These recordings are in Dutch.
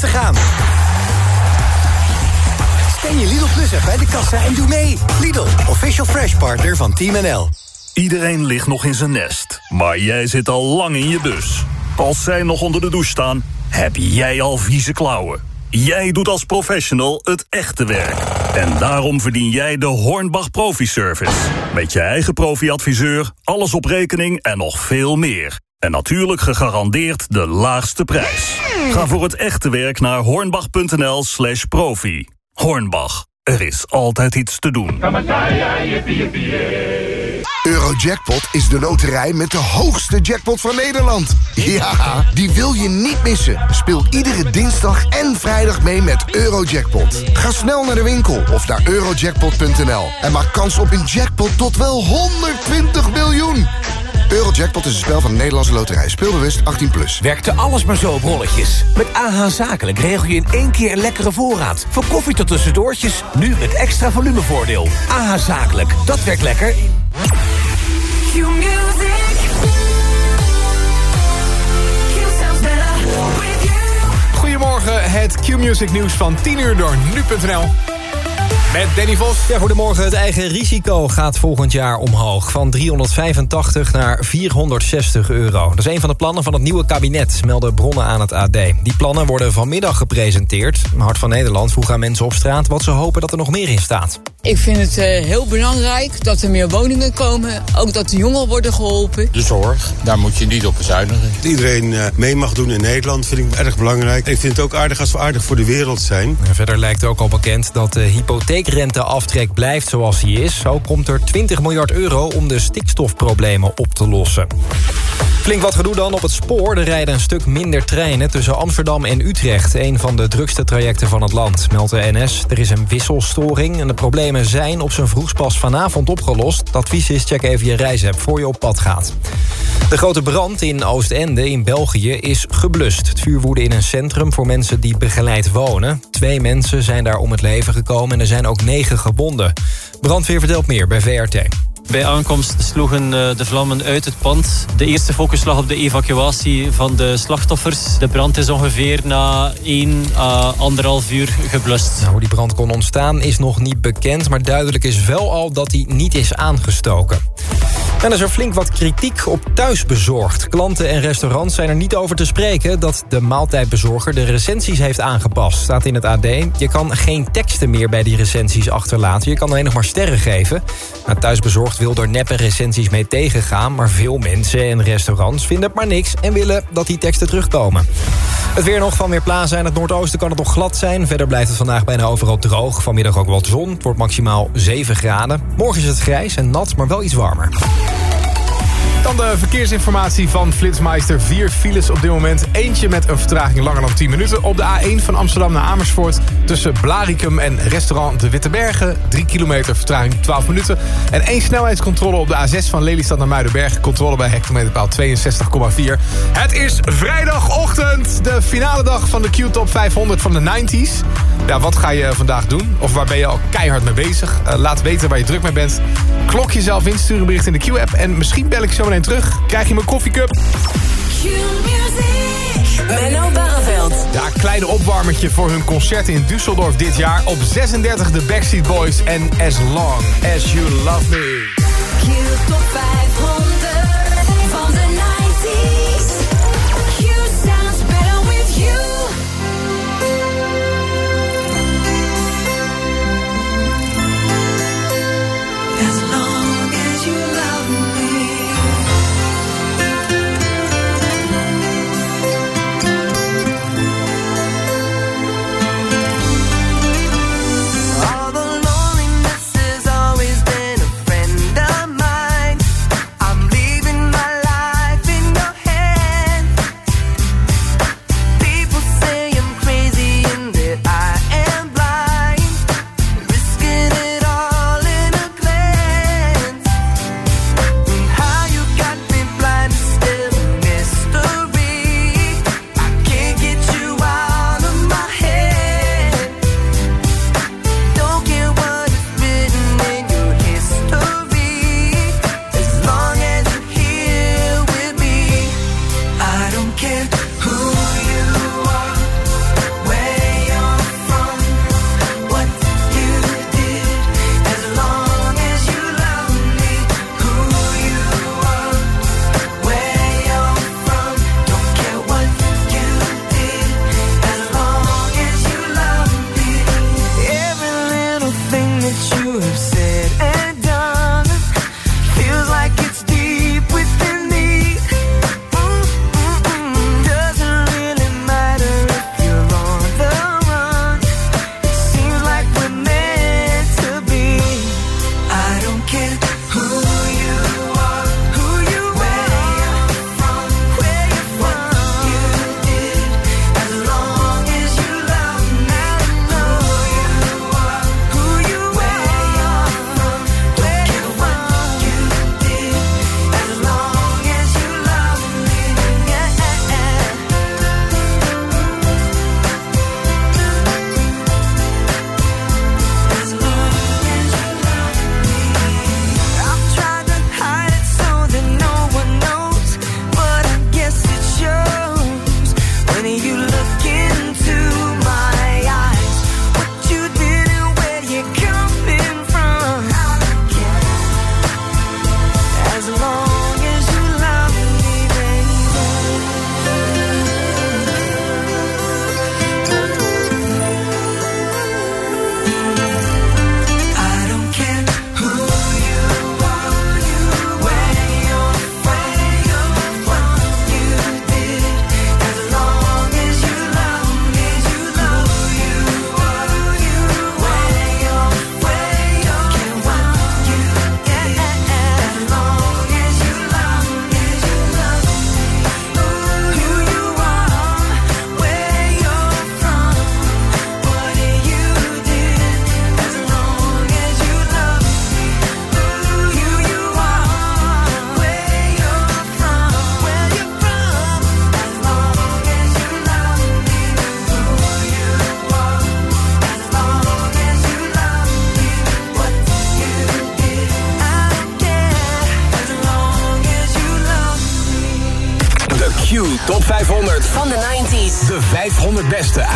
te gaan. Je Lidl Plus bij de kassa en doe mee. Lidl, official fresh partner van Team NL. Iedereen ligt nog in zijn nest, maar jij zit al lang in je bus. Als zij nog onder de douche staan, heb jij al vieze klauwen. Jij doet als professional het echte werk. En daarom verdien jij de Hornbach Profi Service. Met je eigen profi-adviseur, alles op rekening en nog veel meer. En natuurlijk gegarandeerd de laagste prijs. Ga voor het echte werk naar hornbach.nl slash profi. Hornbach, er is altijd iets te doen. Eurojackpot is de loterij met de hoogste jackpot van Nederland. Ja, die wil je niet missen. Speel iedere dinsdag en vrijdag mee met Eurojackpot. Ga snel naar de winkel of naar eurojackpot.nl en maak kans op een jackpot tot wel 120 miljoen. Eurojackpot is een spel van de Nederlandse loterij. Speelbewust 18+. Plus. Werkte alles maar zo op rolletjes. Met AH Zakelijk regel je in één keer een lekkere voorraad. Van koffie tot tussendoortjes, nu met extra volumevoordeel. AH Zakelijk, dat werkt lekker. Goedemorgen, het Q-Music nieuws van 10 uur door nu.nl. Met Danny Vos. Ja, goedemorgen. Het eigen risico gaat volgend jaar omhoog. Van 385 naar 460 euro. Dat is een van de plannen van het nieuwe kabinet, melden bronnen aan het AD. Die plannen worden vanmiddag gepresenteerd. Hart van Nederland vroeg aan mensen op straat... wat ze hopen dat er nog meer in staat. Ik vind het uh, heel belangrijk dat er meer woningen komen. Ook dat de jongeren worden geholpen. De zorg, daar moet je niet op bezuinigen. Iedereen uh, mee mag doen in Nederland vind ik erg belangrijk. Ik vind het ook aardig als we aardig voor de wereld zijn. En verder lijkt ook al bekend dat de hypotheekrenteaftrek blijft zoals die is. Zo komt er 20 miljard euro om de stikstofproblemen op te lossen. Flink wat gedoe dan op het spoor. Er rijden een stuk minder treinen tussen Amsterdam en Utrecht. Een van de drukste trajecten van het land, meldt de NS. Er is een wisselstoring en de problemen zijn op zijn vroegst pas vanavond opgelost. Advies is check even je reisapp voor je op pad gaat. De grote brand in Oostende in België is geblust. Het vuur woedde in een centrum voor mensen die begeleid wonen. Twee mensen zijn daar om het leven gekomen en er zijn ook negen gewonden. Brandweer vertelt meer bij VRT. Bij aankomst sloegen de vlammen uit het pand. De eerste focus lag op de evacuatie van de slachtoffers. De brand is ongeveer na 1 à 1,5 uur geblust. Nou, hoe die brand kon ontstaan is nog niet bekend... maar duidelijk is wel al dat hij niet is aangestoken. Er is er flink wat kritiek op thuisbezorgd. Klanten en restaurants zijn er niet over te spreken... dat de maaltijdbezorger de recensies heeft aangepast. Staat in het AD. Je kan geen teksten meer bij die recensies achterlaten. Je kan alleen nog maar sterren geven. Nou, thuisbezorgd wil er neppe recensies mee tegengaan... maar veel mensen en restaurants vinden het maar niks... en willen dat die teksten terugkomen. Het weer nog van Weerplaza. In het noordoosten kan het nog glad zijn. Verder blijft het vandaag bijna overal droog. Vanmiddag ook wat zon. Het wordt maximaal 7 graden. Morgen is het grijs en nat, maar wel iets warmer. Dan de verkeersinformatie van Flitsmeister. Vier files op dit moment. Eentje met een vertraging langer dan 10 minuten. Op de A1 van Amsterdam naar Amersfoort. Tussen Blaricum en restaurant De Witte Bergen. 3 kilometer vertraging 12 minuten. En één snelheidscontrole op de A6 van Lelystad naar Muidenberg. Controle bij hectometerpaal 62,4. Het is vrijdagochtend. De finale dag van de Q-top 500 van de 90s. Ja, wat ga je vandaag doen? Of waar ben je al keihard mee bezig? Uh, laat weten waar je druk mee bent. Klok jezelf in, stuur een bericht in de Q-app. En misschien bel ik zo meteen terug. Krijg je mijn koffiecup. Menno Barreveld. Ja, kleine opwarmertje voor hun concert in Düsseldorf dit jaar. Op 36 de Backstreet Boys en As Long As You Love Me. Q-top 500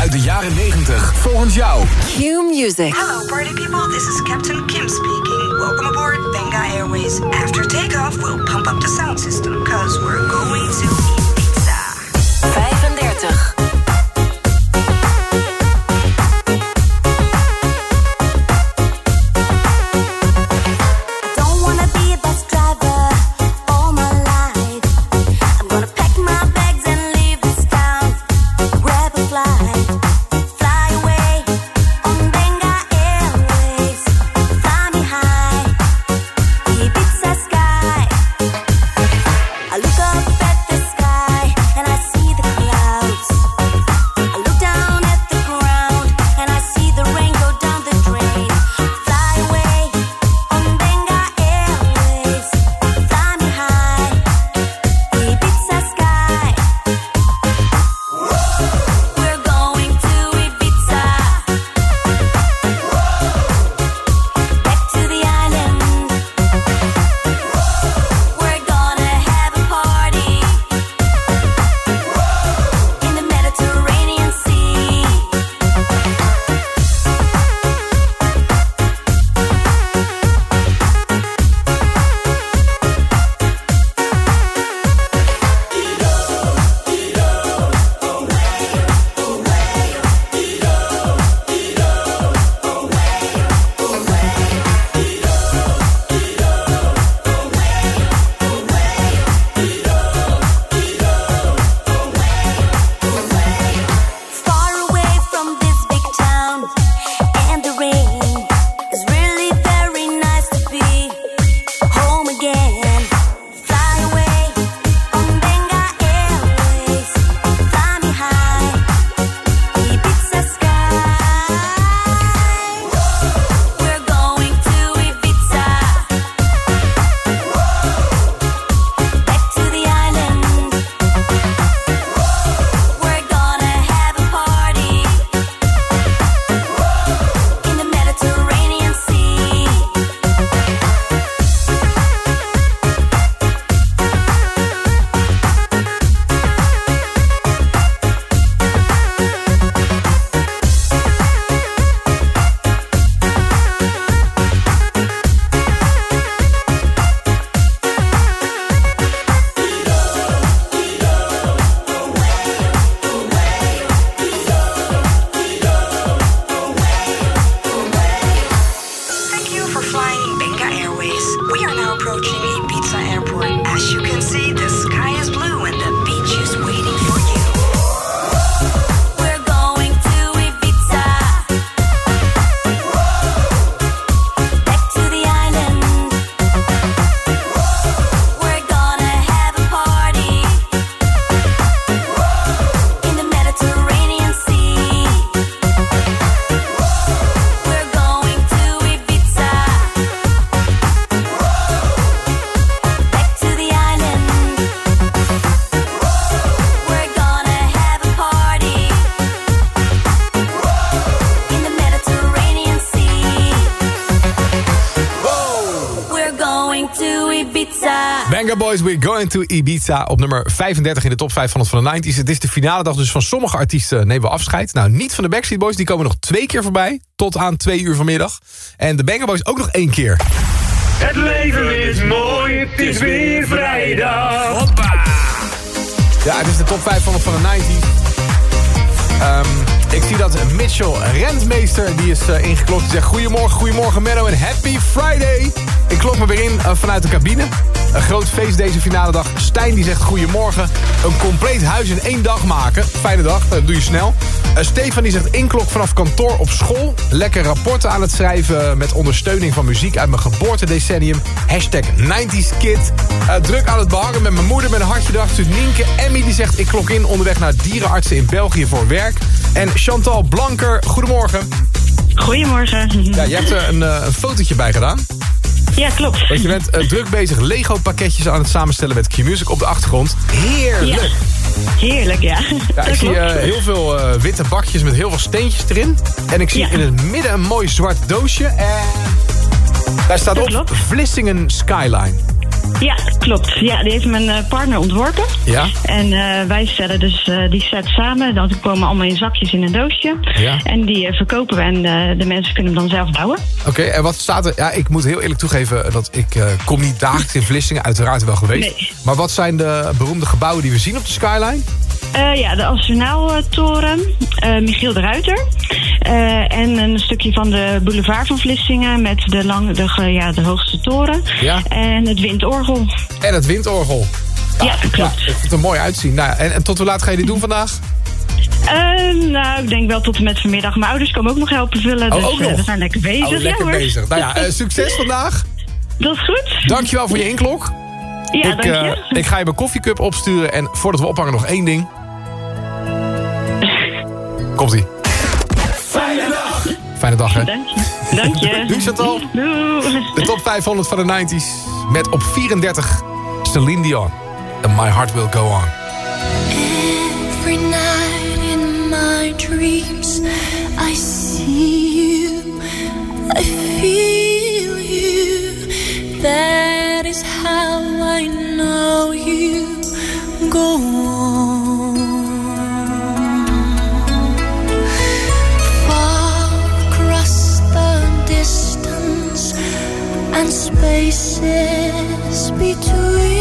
uit de jaren 90. Volgens jou. Q Music. Hello, party people. This is Captain Kim speaking. Welcome aboard Benga Airways. After takeoff, we'll pump up the sound system, because we're going to Ibiza. 35. Boys, we're going to Ibiza op nummer 35 in de top 500 van de 90s. Het is de finale dag, dus van sommige artiesten nemen we afscheid. Nou, niet van de Backstreet Boys, die komen nog twee keer voorbij. Tot aan twee uur vanmiddag. En de Banga Boys ook nog één keer. Het leven is mooi, het is weer vrijdag. Hoppa! Ja, het is de top 500 van de 90s. Ehm, ik zie dat Mitchell Rentmeester, die is eh, ingeklopt. Die zegt goedemorgen, goedemorgen Menno en happy Friday. Ik klop me weer in eh, vanuit de cabine. Een groot feest deze finale dag. Stijn die zegt goedemorgen. Een compleet huis in één dag maken. Fijne dag, dat doe je snel. Eh, Stefan die zegt inklok vanaf kantoor op school. Lekker rapporten aan het schrijven met ondersteuning van muziek uit mijn geboortedecennium. Hashtag 90s kid. Eh, druk aan het behangen met mijn moeder met een hartje erachter. stuurt Nienke. Emmy die zegt ik klok in onderweg naar dierenartsen in België voor werk. En Chantal Blanker, goedemorgen. Goedemorgen. Ja, je hebt er een, eh, een fotootje bij gedaan. Ja, klopt. Want je bent eh, druk bezig Lego pakketjes aan het samenstellen met Q-Music op de achtergrond. Heerlijk! Ja. Heerlijk, ja. Ik zie eh, heel veel eh, witte bakjes met heel veel steentjes erin. En ik zie Ja. in het midden een mooi zwart doosje. En daar staat op Vlissingen Skyline. Ja, klopt. Ja, die heeft mijn eh, partner ontworpen. Ja? En eh, wij stellen dus eh, die set samen. Dan komen allemaal in zakjes in een doosje. Ja. En die verkopen we en de mensen kunnen hem dan zelf bouwen. Oké, en wat staat er... Ja, ik moet heel eerlijk toegeven dat ik kom niet dagelijks in Vlissingen. Uiteraard wel geweest. Nee. Maar wat zijn de beroemde gebouwen die we zien op de skyline? Ja, de Astronaaltoren, eh Michiel de Ruiter. En een stukje van de boulevard van Vlissingen met de, lang, de, ja, de hoogste toren. Ja. En het windorgel. En het windorgel. Ja, klopt. Vind het er mooi uitzien. Nou, en, en tot hoe laat ga je dit doen vandaag? Eh, nou, ik denk wel tot en met vanmiddag. Mijn ouders komen ook nog helpen vullen. Oh, dus ook eh, we zijn lekker bezig. Oh, lekker bezig. Nou ja, eh, succes vandaag. Dat is goed. Dankjewel voor je inklok. Ja, ik, dank je. eh, ik ga je mijn koffiecup opsturen. En voordat we ophangen nog één ding. Komt-ie. Fijne dag. Hè? Dank je. Dank je. Doei, Chantal. Doei. De top 500 van de 90s. Met op 34 Celine Dion. And My Heart Will Go On. Every night in my dreams, I see you, I feel you. That is how I know you go on. Spaces between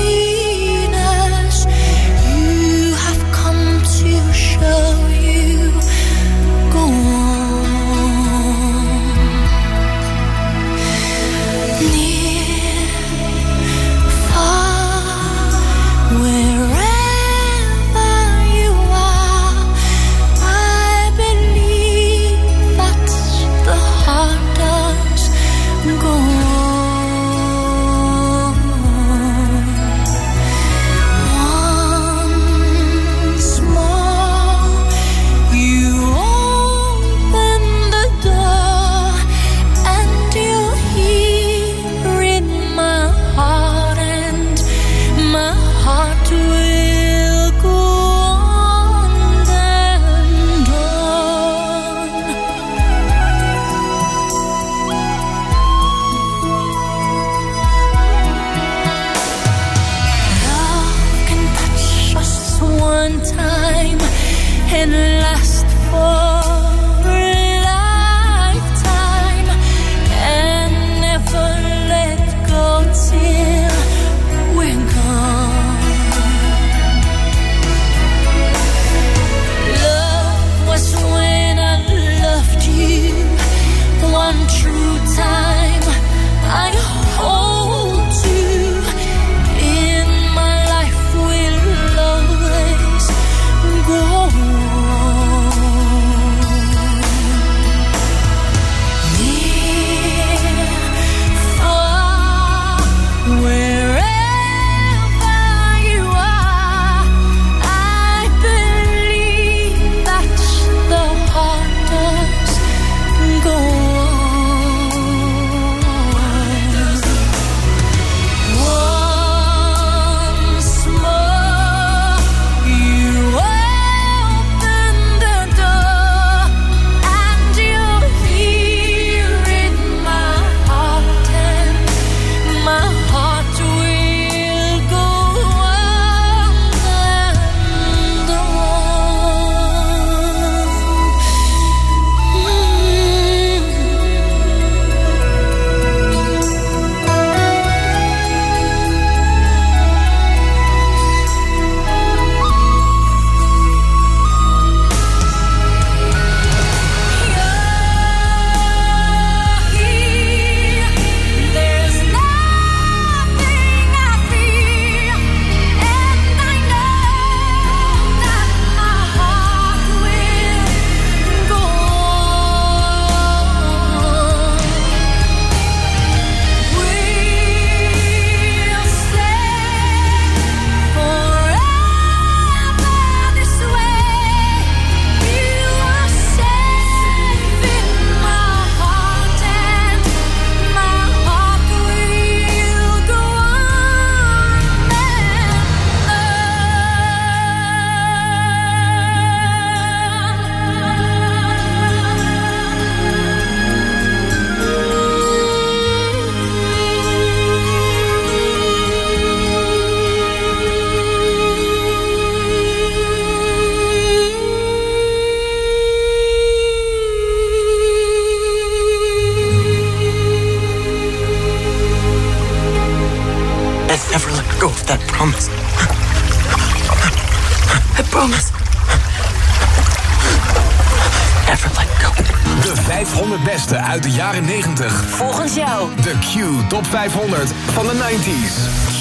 Top 500 van de 90s.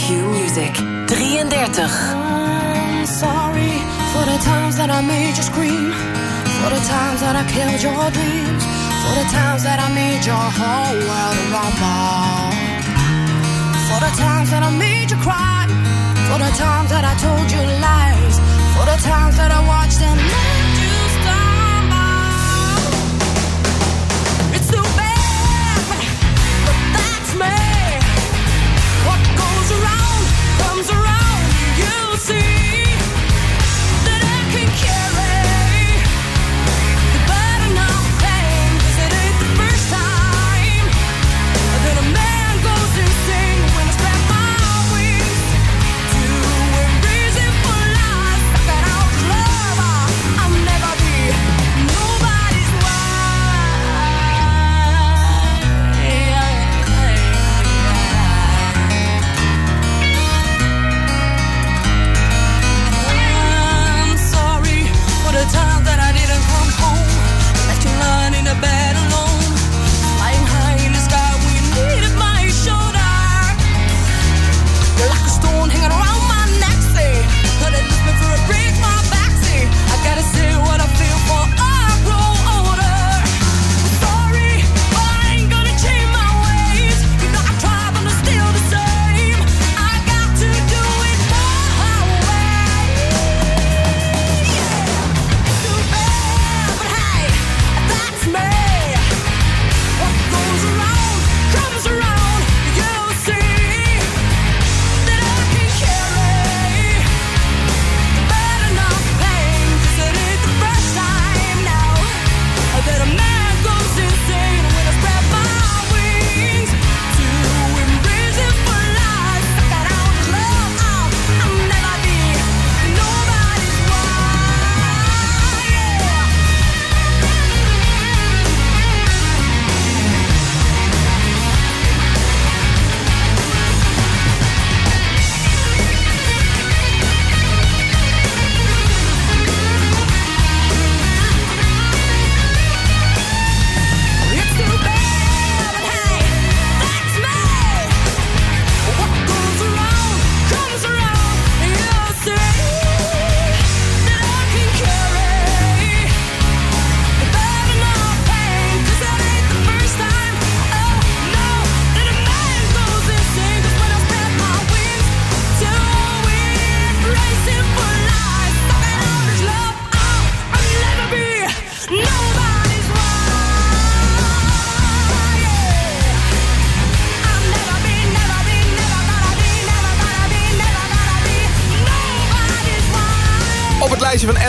Q Music 33. I'm sorry for the times that I made you scream. For the times that I killed your dreams. For the times that I made your whole world rumble. For the times that I made you cry. For the times that I told you lies. For the times that I watched let see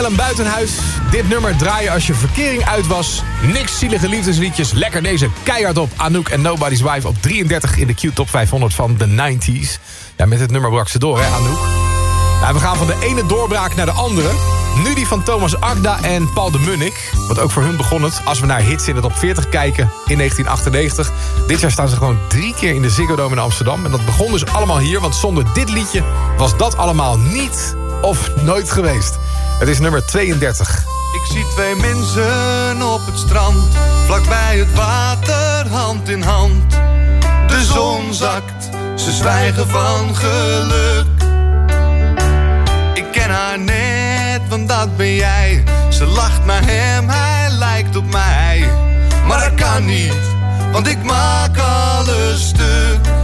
Ellen Buitenhuis. Dit nummer draaien als je verkering uit was. Niks zielige liefdesliedjes. Lekker deze keihard op. Anouk en Nobody's Wife op 33 in de Q-top 500 van de 90s. Ja, met dit nummer brak ze door, hè Anouk? We gaan van de ene doorbraak naar de andere. Nu die van Thomas Akda en Paul de Munnik. Want ook voor hun begon het. Als we naar hits in de top 40 kijken in 1998. Dit jaar staan ze gewoon drie keer in de Ziggo Dome in Amsterdam. En dat begon dus allemaal hier. Want zonder dit liedje was dat allemaal niet of nooit geweest. Het is nummer 32. Ik zie twee mensen op het strand, vlakbij het water, hand in hand. De zon zakt, ze zwijgen van geluk. Ik ken haar net, want dat ben jij. Ze lacht naar hem, hij lijkt op mij. Maar dat kan niet, want ik maak alles stuk.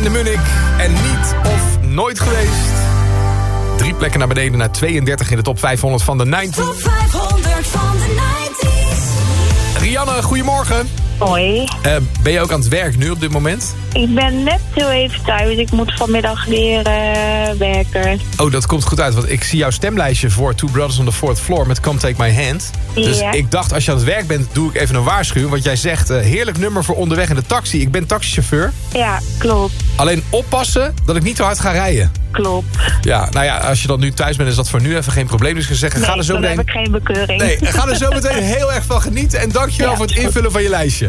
en de Munnik. En niet of nooit geweest. Drie plekken naar beneden naar 32 in de top 500 van de 90. Top 500 van de 90s. Rianne, goedemorgen. Hoi. Eh, ben je ook aan het werk nu op dit moment? Ik ben net heel even thuis. Ik moet vanmiddag leren werken. Oh, dat komt goed uit, want ik zie jouw stemlijstje voor Two Brothers on the Fourth Floor met Come Take My Hand. Dus Ja. ik dacht, als je aan het werk bent, doe ik even een waarschuwing. Want jij zegt, eh, heerlijk nummer voor onderweg in de taxi. Ik ben taxichauffeur. Ja, klopt. Alleen oppassen dat ik niet te hard ga rijden. Klopt. Ja, nou ja, als je dan nu thuis bent, is dat voor nu even geen probleem. Dus ik zeggen, ga er zo dan meteen... heb ik geen bekeuring. Nee, ga er zo meteen heel erg van genieten. En dankjewel Ja. voor het invullen van je lijstje.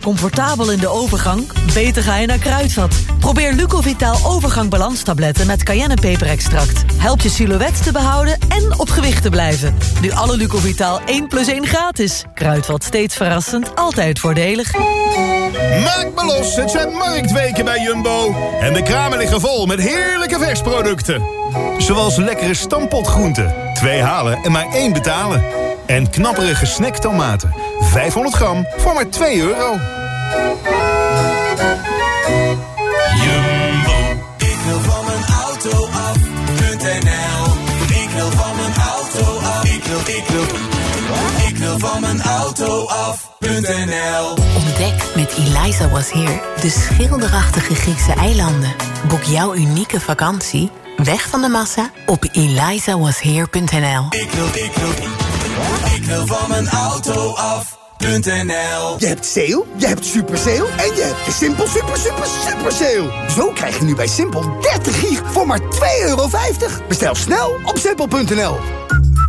Comfortabel in de overgang? Beter ga je naar Kruidvat. Probeer Lucovitaal overgang balanstabletten met cayennepeperextract. Helpt je silhouet te behouden en op gewicht te blijven. Nu alle Lucovitaal 1 plus 1 gratis. Kruidvat steeds verrassend, altijd voordelig. Maak me los, het zijn marktweken bij Jumbo. En de kramen liggen vol met heerlijke versproducten. Zoals lekkere stampotgroenten. Twee halen en maar één betalen. En knapperige snacktomaten. 500 gram voor maar 2 euro. Jumbo. Ik wil van mijn auto af.nl. Ik wil van mijn auto af. Ik wil, ik wil, ik wil van mijn auto af.nl. Ontdek met Eliza Was Here de schilderachtige Griekse eilanden. Boek jouw unieke vakantie, weg van de massa, op elizawasheer.nl. Ik wil, ik wil, ik wil van mijn auto af.nl. Je hebt sale, je hebt super sale en je hebt de Simpel super super super sale. Zo krijg je nu bij Simpel 30 gig voor maar 2,50 euro. Bestel snel op simpel.nl.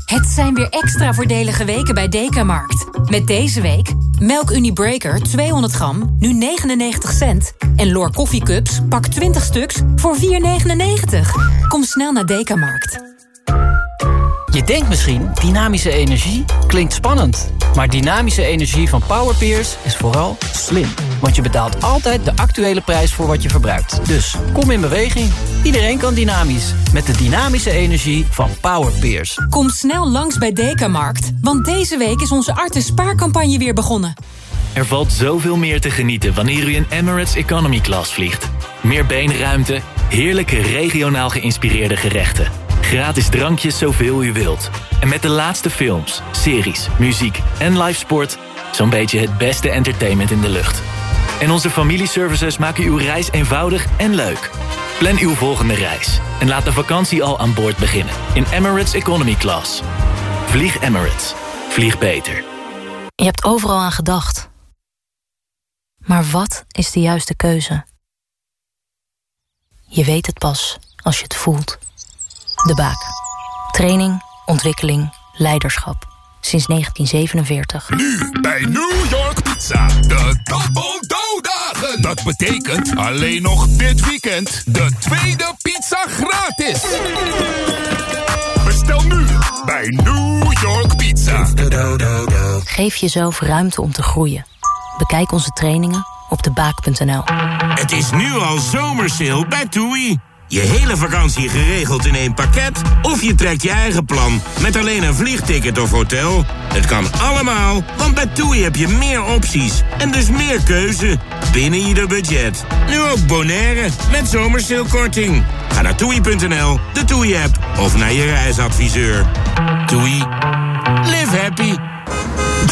Het zijn weer extra voordelige weken bij Dekamarkt. Met deze week Melk Unibreaker 200 gram, nu 99 cent. En Lor koffiecups, pak 20 stuks voor 4,99. Kom snel naar Dekamarkt. Je denkt misschien, dynamische energie klinkt spannend. Maar dynamische energie van Powerpeers is vooral slim. Want je betaalt altijd de actuele prijs voor wat je verbruikt. Dus kom in beweging. Iedereen kan dynamisch. Met de dynamische energie van Powerpeers. Kom snel langs bij Dekamarkt. Want deze week is onze Artis spaarcampagne weer begonnen. Er valt zoveel meer te genieten wanneer u in Emirates Economy Class vliegt. Meer beenruimte, heerlijke regionaal geïnspireerde gerechten. Gratis drankjes zoveel u wilt. En met de laatste films, series, muziek en live sport... zo'n beetje het beste entertainment in de lucht. En onze familieservices maken uw reis eenvoudig en leuk. Plan uw volgende reis en laat de vakantie al aan boord beginnen. In Emirates Economy Class. Vlieg Emirates. Vlieg beter. Je hebt overal aan gedacht. Maar wat is de juiste keuze? Je weet het pas als je het voelt. De Baak. Training, ontwikkeling, leiderschap. Sinds 1947. Nu bij New York Pizza. De Double Dough Dagen. Dat betekent alleen nog dit weekend de tweede pizza gratis. Bestel nu bij New York Pizza. Geef jezelf ruimte om te groeien. Bekijk onze trainingen op debaak.nl. Het is nu al zomersale bij TUI. Je hele vakantie geregeld in één pakket? Of je trekt je eigen plan met alleen een vliegticket of hotel? Het kan allemaal, want bij TUI heb je meer opties en dus meer keuze binnen ieder budget. Nu ook Bonaire met zomersalekorting. Ga naar toei.nl, de TUI-app of naar je reisadviseur. TUI. Live happy.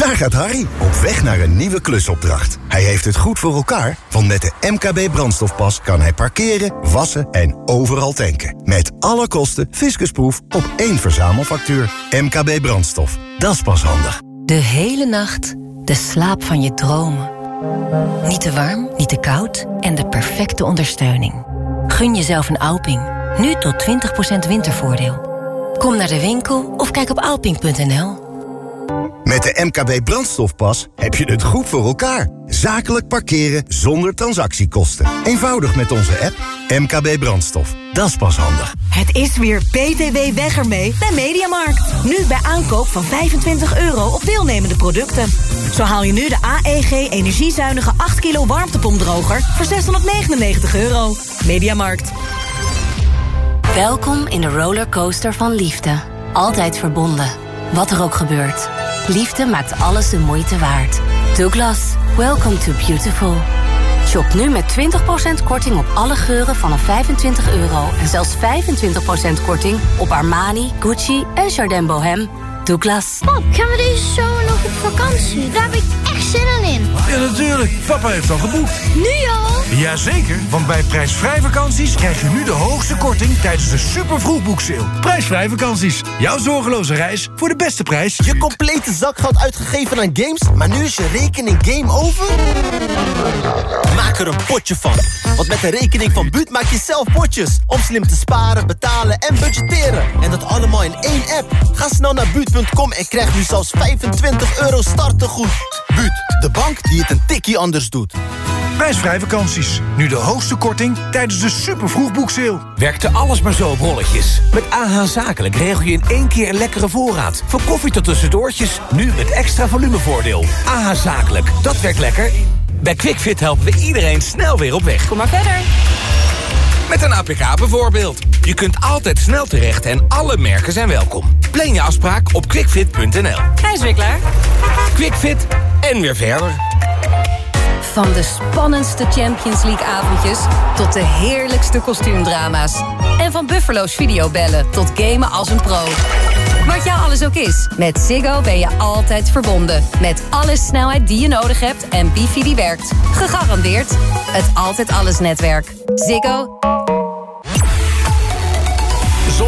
Daar gaat Harry, op weg naar een nieuwe klusopdracht. Hij heeft het goed voor elkaar, want met de MKB brandstofpas kan hij parkeren, wassen en overal tanken. Met alle kosten fiscusproef op één verzamelfactuur. MKB brandstof, dat is pas handig. De hele nacht de slaap van je dromen. Niet te warm, niet te koud en de perfecte ondersteuning. Gun jezelf een Alping. Nu tot 20% wintervoordeel. Kom naar de winkel of kijk op alping.nl. Met de MKB brandstofpas heb je het goed voor elkaar. Zakelijk parkeren zonder transactiekosten. Eenvoudig met onze app MKB brandstof. Dat is pas handig. Het is weer BTW weg ermee bij Mediamarkt. Nu bij aankoop van 25 euro op deelnemende producten. Zo haal je nu de AEG energiezuinige 8 kilo warmtepompdroger voor 699 euro. Mediamarkt. Welkom in de rollercoaster van liefde. Altijd verbonden. Wat er ook gebeurt. Liefde maakt alles de moeite waard. Douglas, welcome to beautiful. Shop nu met 20% korting op alle geuren vanaf 25 euro. En zelfs 25% korting op Armani, Gucci en Jardin Bohem. Douglas. Pap, gaan we deze zomer nog op vakantie? Daar heb ik zin in. Ja, natuurlijk. Papa heeft al geboekt. Nu al? Jazeker, want bij prijsvrij vakanties krijg je nu de hoogste korting tijdens de super vroegboekseil. Prijsvrij vakanties. Jouw zorgeloze reis voor de beste prijs. Je complete zakgeld uitgegeven aan games, maar nu is je rekening game over? Maak er een potje van. Want met de rekening van Buut maak je zelf potjes. Om slim te sparen, betalen en budgetteren. En dat allemaal in één app. Ga snel naar Buut.com en krijg nu zelfs 25 euro startegoed. Buut, de bank die het een tikkie anders doet. Prijsvrij vakanties. Nu de hoogste korting tijdens de super vroegboekseil. Werkte alles maar zo op rolletjes. Met AH Zakelijk regel je in één keer een lekkere voorraad. Van koffie tot tussendoortjes, nu met extra volumevoordeel. AH Zakelijk, dat werkt lekker. Bij QuickFit helpen we iedereen snel weer op weg. Kom maar verder. Met een APK bijvoorbeeld. Je kunt altijd snel terecht en alle merken zijn welkom. Plan je afspraak op quickfit.nl. Hij is weer klaar. Quickfit en weer verder. Van de spannendste Champions League avondjes tot de heerlijkste kostuumdrama's. En van Buffalo's videobellen tot gamen als een pro. Wat jou alles ook is, met Ziggo ben je altijd verbonden. Met alle snelheid die je nodig hebt en wifi die werkt. Gegarandeerd het Altijd Alles netwerk. Ziggo.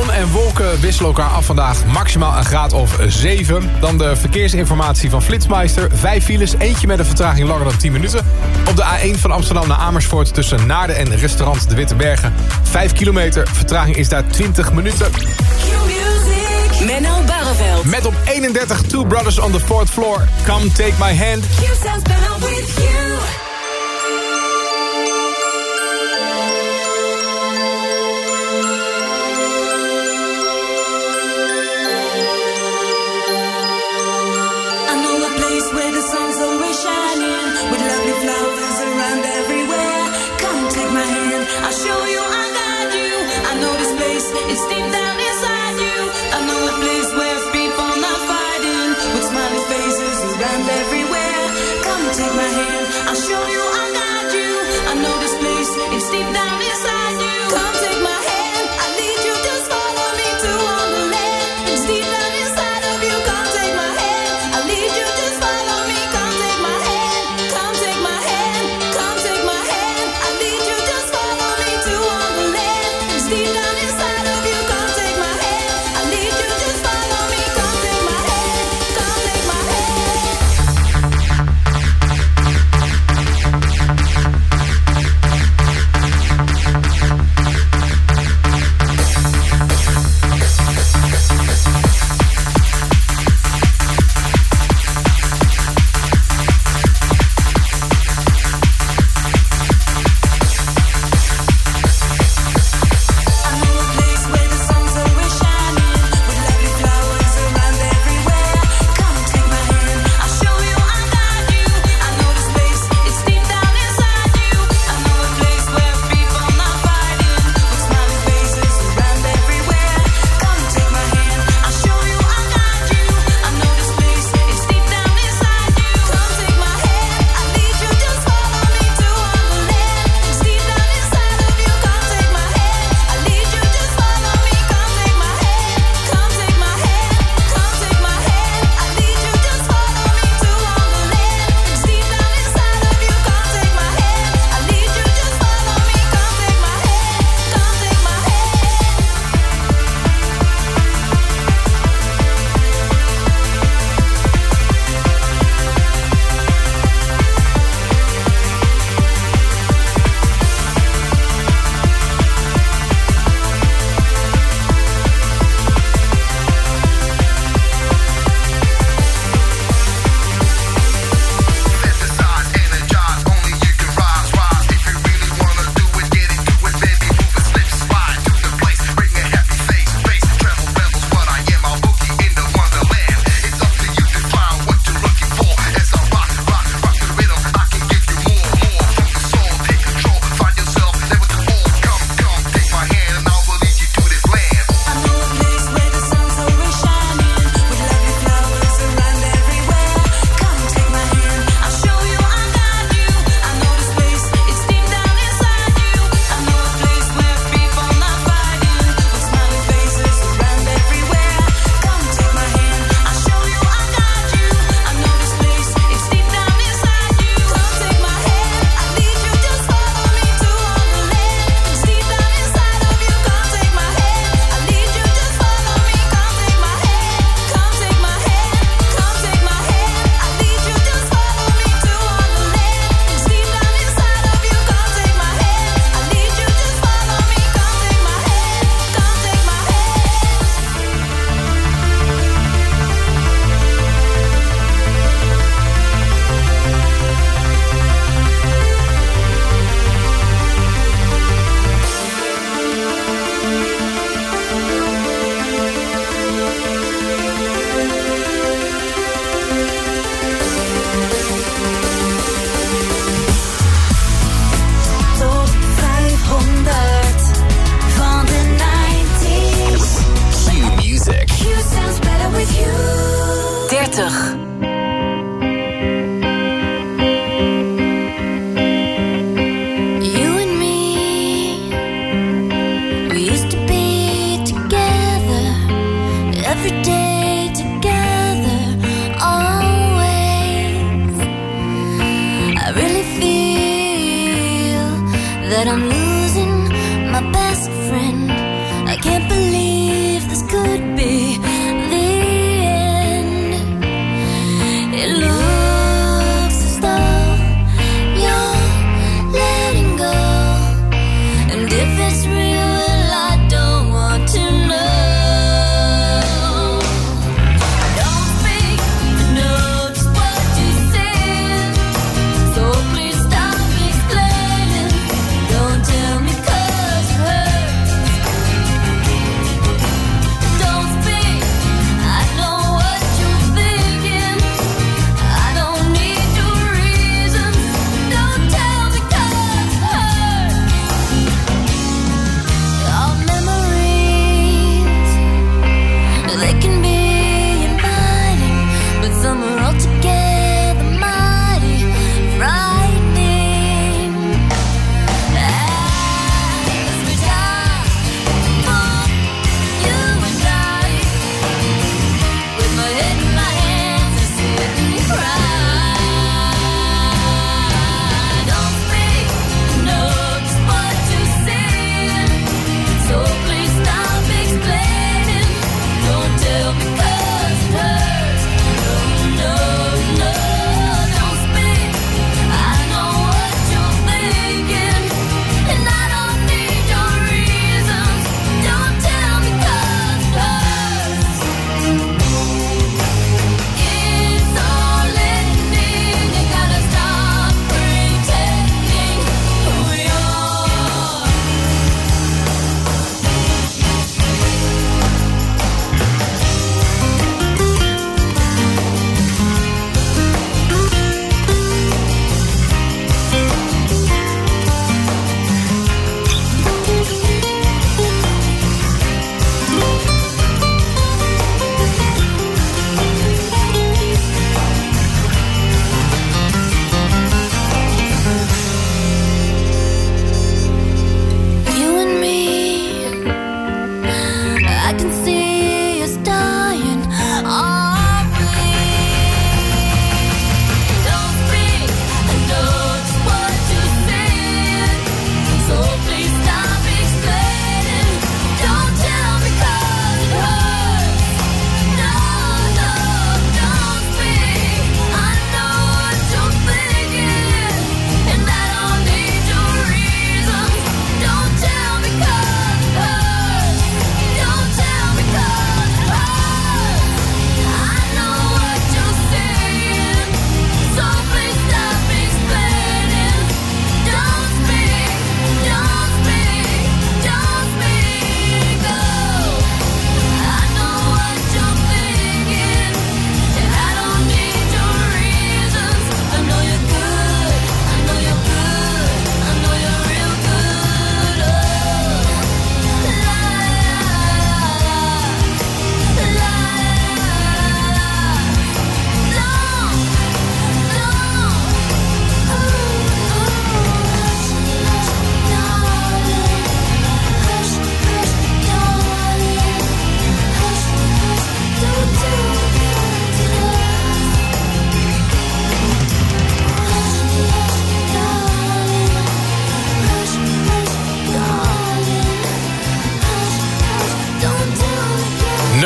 Zon en wolken wisselen elkaar af vandaag. Maximaal een graad of 7. Dan de verkeersinformatie van Flitsmeister. Vijf files, eentje met een vertraging langer dan 10 minuten. Op de A1 van Amsterdam naar Amersfoort tussen Naarden en restaurant De Witte Bergen. 5 kilometer, vertraging is daar 20 minuten. Menno Barreveld. Met op 31 Two Brothers on the Fourth Floor. Come take my hand. Q sounds better with you.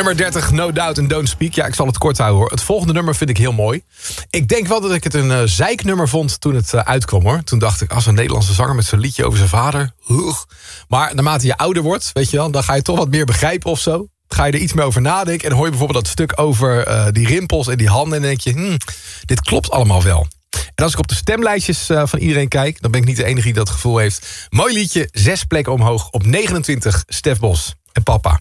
Nummer 30, No Doubt and Don't Speak. Ja, ik zal het kort houden hoor. Het volgende nummer vind ik heel mooi. Ik denk wel dat ik het een eh, zeiknummer vond toen het eh, uitkwam hoor. Toen dacht ik, als een Nederlandse zanger met zijn liedje over zijn vader. Maar naarmate je ouder wordt, weet je wel, dan ga je toch wat meer begrijpen of zo. Ga je er iets meer over nadenken. En hoor je bijvoorbeeld dat stuk over eh, die rimpels en die handen. En denk je, hmm, dit klopt allemaal wel. En als ik op de stemlijstjes van iedereen kijk... dan ben ik niet de enige die dat gevoel heeft. Mooi liedje, zes plekken omhoog. Op 29, Stef Bos en Papa.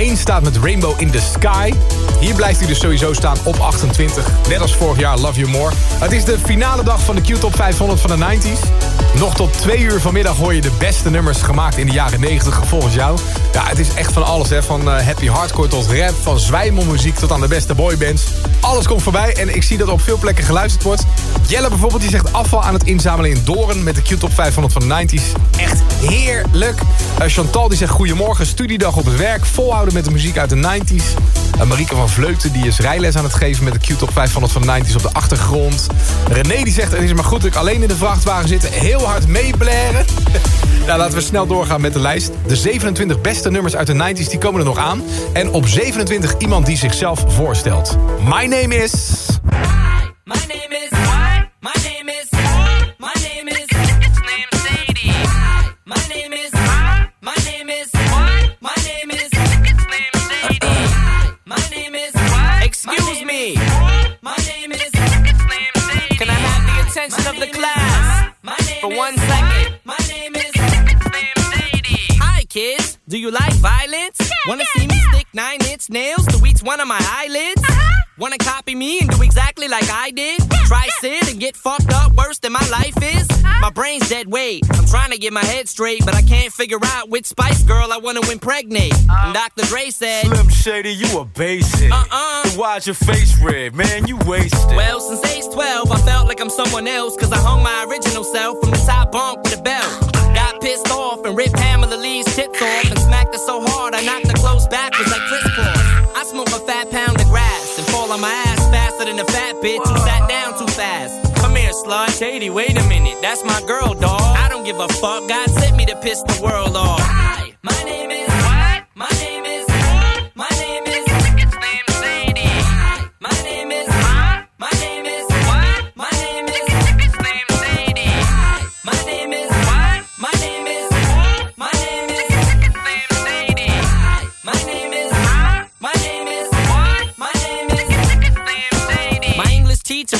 1 staat met Rainbow in the Sky. Hier blijft hij dus sowieso staan op 28. Net als vorig jaar Love You More. Het is de finale dag van de Q-Top 500 van de 90s. Nog tot twee uur vanmiddag hoor je de beste nummers gemaakt in de jaren 90 volgens jou. Ja, het is echt van alles, hè. Van eh, happy hardcore tot rap, van zwijmelmuziek tot aan de beste boybands. Alles komt voorbij en ik zie dat op veel plekken geluisterd wordt. Jelle bijvoorbeeld, die zegt afval aan het inzamelen in Doren... met de Q-Top 500 van de 90s. Echt heerlijk. Eh, Chantal die zegt goedemorgen, studiedag op het werk... volhouden met de muziek uit de 90s. Uh, Marieke van Vleuten die is rijles aan het geven... met de Q-Top 500 van de 90s op de achtergrond. René die zegt, het is maar goed dat ik alleen in de vrachtwagen zit... heel hard meeblaren. nou, laten we snel doorgaan met de lijst. De 27 beste nummers uit de 90s die komen er nog aan. En op 27 iemand die zichzelf voorstelt. My name is... My name is what? My name is My name is It's name Sadie. My name is My name is what? My name is It's name Sadie. My name is what? Excuse me. My name is It's name Sadie. Can I have the attention of the class for one second? My name is It's name Sadie. Hi kids. Do you like violence? Wanna see me stick nine inch nails to each one of my eyelids? Wanna copy me and do exactly like I did? Try sit and get fucked up worse than my life is? My brain's dead weight. I'm trying to get my head straight, but I can't figure out which Spice Girl I wanna impregnate. Uh. And Dr. Dre said, Slim Shady, you a basic. Uh-uh. Then why's your face red, man? You wasted. Well, since age 12, I felt like I'm someone else, cause I hung my original self from the top bunk with a belt. Got pissed off and ripped Pamela Lee's tits off and smacked her so hard I knocked her clothes backwards like fall on my ass faster than a fat bitch who sat down too fast. Come here, slut. Shady, wait a minute. That's my girl, dog. I don't give a fuck. God sent me to piss the world off. Hi, my name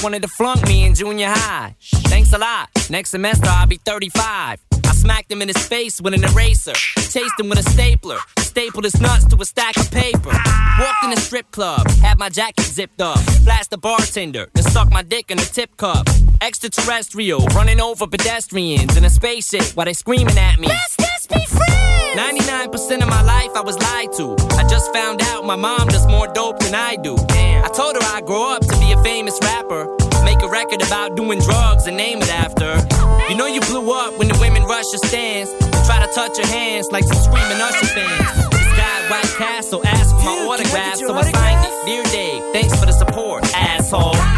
wanted to flunk me in junior high. Thanks a lot. Next semester I'll be 35. I smacked him in his face with an eraser. Chased him with a stapler. Stapled his nuts to a stack of paper. Walked in a strip club. Had my jacket zipped up. Flashed the bartender. Then stuck my dick in a tip cup. Extraterrestrial. Running over pedestrians in a spaceship while they screaming at me. Let's just be friends! 99% of my life I was lied to. I just found out my mom does more dope than I do. Damn. I told her I'd grow up to be a famous rapper. Make a record about doing drugs and name it after. You know you blew up when the women rush your stands. And try to touch your hands like some screaming Usher fans. This guy White Castle asked for my autograph, so I signed it. Dear Dave, thanks for the support, asshole.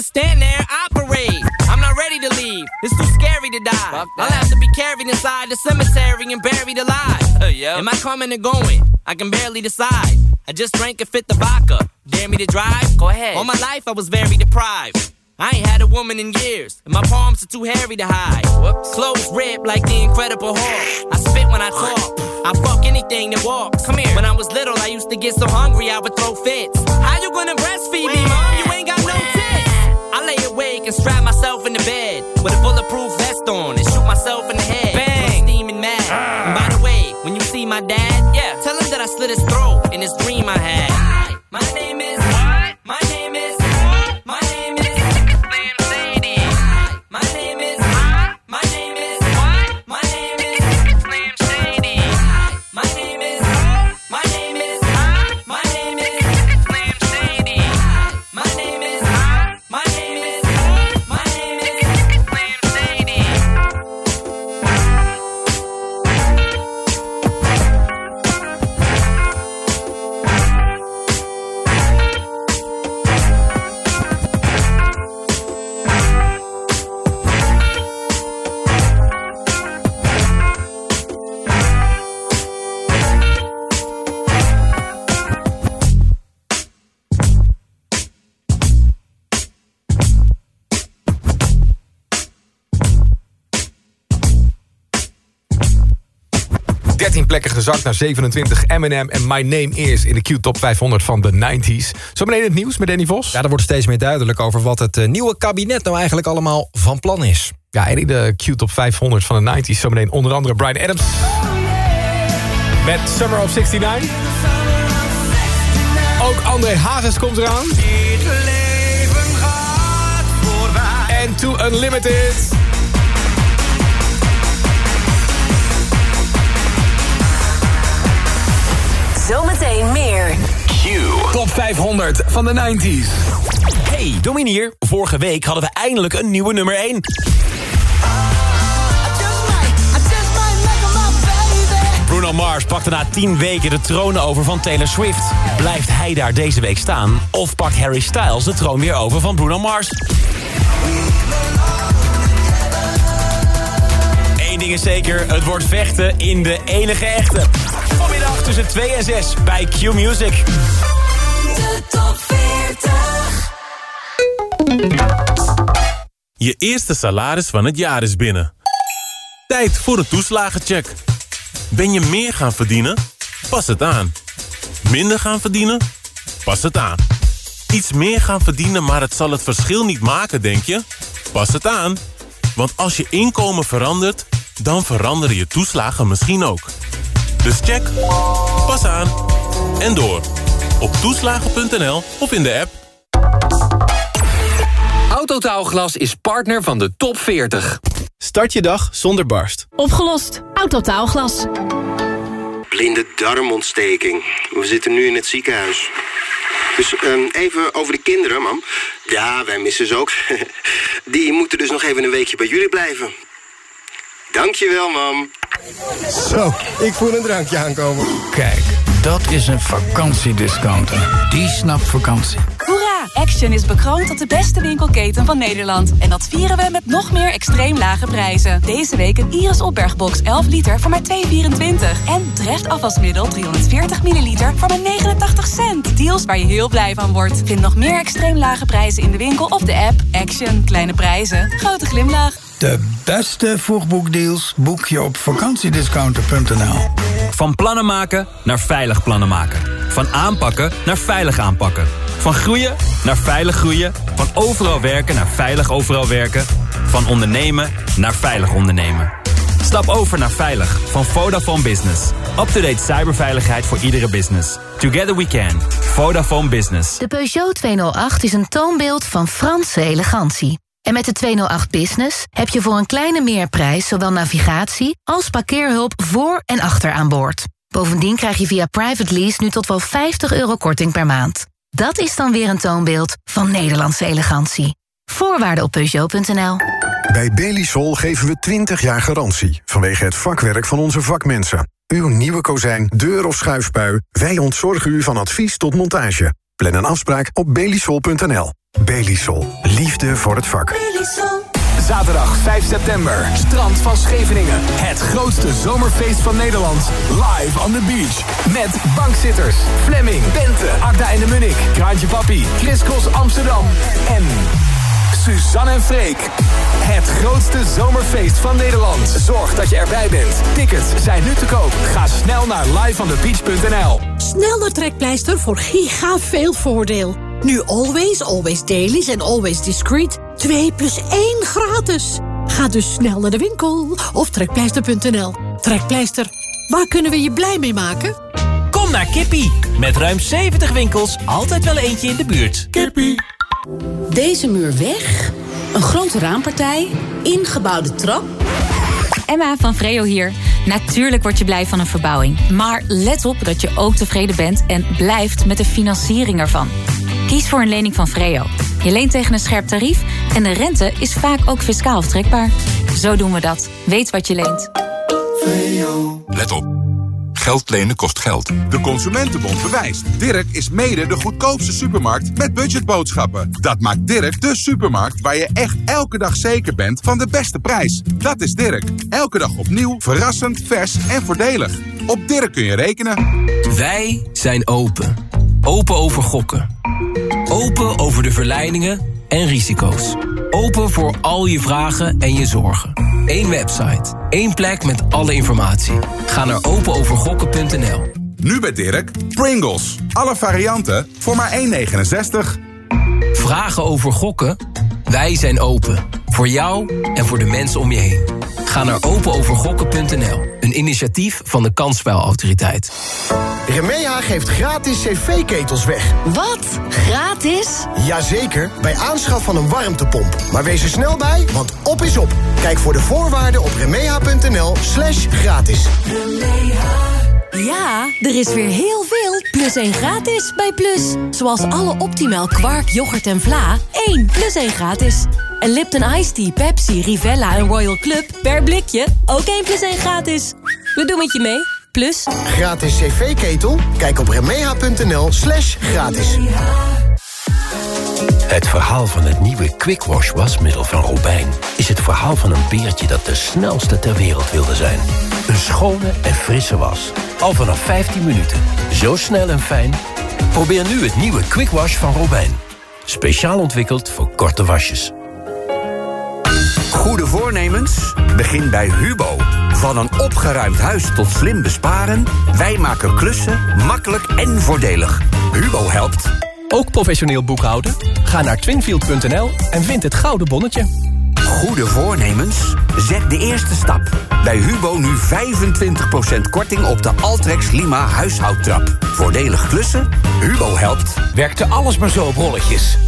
Just stand there, operate. I'm not ready to leave. It's too scary to die. I'll have to be carried inside the cemetery and buried alive. Uh, Am I coming or going? I can barely decide. I just drank a fifth of vodka. Dare me to drive? Go ahead. All my life I was very deprived. I ain't had a woman in years, and my palms are too hairy to hide. Clothes ripped like the Incredible Hulk. I spit when I talk. I fuck anything that walks. Come here. When I was little, I used to get so hungry I would throw fits. How you gonna breastfeed me, mom? You ain't got. I lay awake and strap myself in the bed with a bulletproof vest on and shoot myself in the head. Bang! Steaming mad. And by the way, when you see my dad, yeah, tell him that I slit his throat in this dream I had. Gezakt naar 27. Eminem en My Name Is in de Q-top 500 van de 90s. Zometeen het nieuws met Danny Vos. Ja, er wordt steeds meer duidelijk over wat het eh, nieuwe kabinet nou eigenlijk allemaal van plan is. Ja, en in de Q-top 500 van de 90s zometeen onder andere Brian Adams. Met Summer of 69. Ook André Hazes komt eraan. En To Unlimited. Zometeen meer. Top 500 van de 90s. Hey, Dominier. Vorige week hadden we eindelijk een nieuwe nummer 1. Bruno Mars pakte na 10 weken de troon over van Taylor Swift. Blijft hij daar deze week staan? Of pakt Harry Styles de troon weer over van Bruno Mars? Ding is zeker, het wordt vechten in de enige echte. Vanmiddag tussen 2 en 6 bij Q Music. De top 40. Je eerste salaris van het jaar is binnen. Tijd voor een toeslagencheck. Ben je meer gaan verdienen? Pas het aan. Minder gaan verdienen? Pas het aan. Iets meer gaan verdienen, maar het zal het verschil niet maken, denk je? Pas het aan. Want als je inkomen verandert, dan veranderen je toeslagen misschien ook. Dus check, pas aan en door. Op toeslagen.nl of in de app. Autotaalglas is partner van de top 40. Start je dag zonder barst. Opgelost. Autotaalglas. Blinde darmontsteking. We zitten nu in het ziekenhuis. Dus ehm, even over de kinderen, mam. Ja, wij missen ze ook. Die moeten dus nog even een weekje bij jullie blijven. Dankjewel, mam. Zo, ik voel een drankje aankomen. Kijk, dat is een vakantiediscounter. Die snapt vakantie. Hoera! Action is bekroond tot de beste winkelketen van Nederland. En dat vieren we met nog meer extreem lage prijzen. Deze week een Iris opbergbox 11 liter voor maar 2,24. En Dreft afwasmiddel 340 milliliter voor maar 89 cent. Deals waar je heel blij van wordt. Vind nog meer extreem lage prijzen in de winkel of de app. Action. Kleine prijzen. Grote glimlach. De beste vroegboekdeals boek je op vakantiediscounter.nl. Van plannen maken naar veilig plannen maken. Van aanpakken naar veilig aanpakken. Van groeien naar veilig groeien. Van overal werken naar veilig overal werken. Van ondernemen naar veilig ondernemen. Stap over naar Veilig van Vodafone Business. Up-to-date cyberveiligheid voor iedere business. Together we can. Vodafone Business. De Peugeot 208 is een toonbeeld van Franse elegantie. En met de 208 Business heb je voor een kleine meerprijs... zowel navigatie als parkeerhulp voor en achter aan boord. Bovendien krijg je via private lease nu tot wel 50 euro korting per maand. Dat is dan weer een toonbeeld van Nederlandse elegantie. Voorwaarden op Peugeot.nl. Bij Belisol geven we 20 jaar garantie vanwege het vakwerk van onze vakmensen. Uw nieuwe kozijn, deur of schuifpui, wij ontzorgen u van advies tot montage. Plan een afspraak op belisol.nl. Belisol, liefde voor het vak. Zaterdag 5 september, strand van Scheveningen. Het grootste zomerfeest van Nederland. Live on the beach. Met bankzitters, Fleming, Bente, Agda en de Munnik, Kraantje Papi, Chris Cross Amsterdam en Suzanne en Freek. Het grootste zomerfeest van Nederland. Zorg dat je erbij bent. Tickets zijn nu te koop. Ga snel naar liveonthebeach.nl. Snel naar Trekpleister voor giga veel voordeel. Nu Always, Always Dailies en Always Discreet. 2 plus 1 gratis. Ga dus snel naar de winkel of trekpleister.nl. Trekpleister, waar kunnen we je blij mee maken? Kom naar Kippie. Met ruim 70 winkels, altijd wel eentje in de buurt. Kippie. Deze muur weg, een grote raampartij, ingebouwde trap. Emma van Vreo hier. Natuurlijk word je blij van een verbouwing. Maar let op dat je ook tevreden bent en blijft met de financiering ervan. Kies voor een lening van Vreo. Je leent tegen een scherp tarief en de rente is vaak ook fiscaal aftrekbaar. Zo doen we dat. Weet wat je leent. Let op. Geld lenen kost geld. De Consumentenbond bewijst. Dirk is mede de goedkoopste supermarkt met budgetboodschappen. Dat maakt Dirk de supermarkt waar je echt elke dag zeker bent van de beste prijs. Dat is Dirk. Elke dag opnieuw, verrassend, vers en voordelig. Op Dirk kun je rekenen. Wij zijn open. Open over gokken. Open over de verleidingen en risico's. Open voor al je vragen en je zorgen. Eén website, één plek met alle informatie. Ga naar openovergokken.nl. Nu bij Dirk, Pringles. Alle varianten voor maar 1,69. Vragen over gokken? Wij zijn open. Voor jou en voor de mensen om je heen. Ga naar openovergokken.nl. Een initiatief van de Kansspelautoriteit. Remeha geeft gratis cv-ketels weg. Wat? Gratis? Jazeker, bij aanschaf van een warmtepomp. Maar wees er snel bij, want op is op. Kijk voor de voorwaarden op remeha.nl slash gratis. Ja, er is weer heel veel plus 1 gratis bij Plus. Zoals alle Optimal kwark, yoghurt en vla. 1 plus 1 gratis. En Lipton Ice Tea, Pepsi, Rivella en Royal Club per blikje ook 1 plus 1 gratis. We doen het je mee. Plus. Gratis cv-ketel? Kijk op remeha.nl slash gratis. Het verhaal van het nieuwe Quick Wash wasmiddel van Robijn... is het verhaal van een beertje dat de snelste ter wereld wilde zijn. Een schone en frisse was. Al vanaf 15 minuten. Zo snel en fijn. Probeer nu het nieuwe Quick Wash van Robijn. Speciaal ontwikkeld voor korte wasjes. Goede voornemens? Begin bij Hubo. Van een opgeruimd huis tot slim besparen... wij maken klussen makkelijk en voordelig. Hubo helpt. Ook professioneel boekhouden? Ga naar twinfield.nl en vind het gouden bonnetje. Goede voornemens? Zet de eerste stap. Bij Hubo nu 25% korting op de Altrex Lima huishoudtrap. Voordelig klussen? Hubo helpt. Werkte alles maar zo op rolletjes.